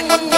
no.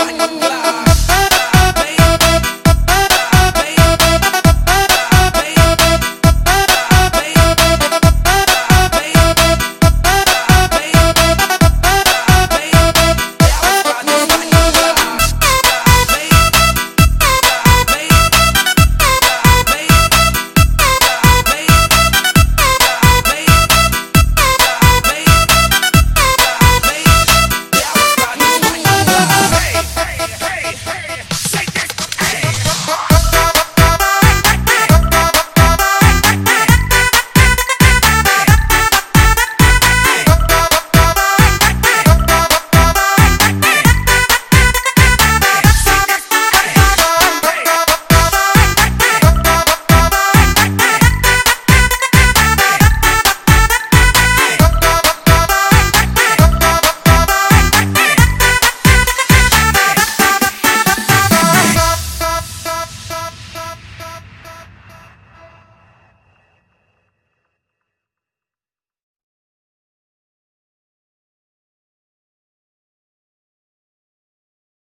I am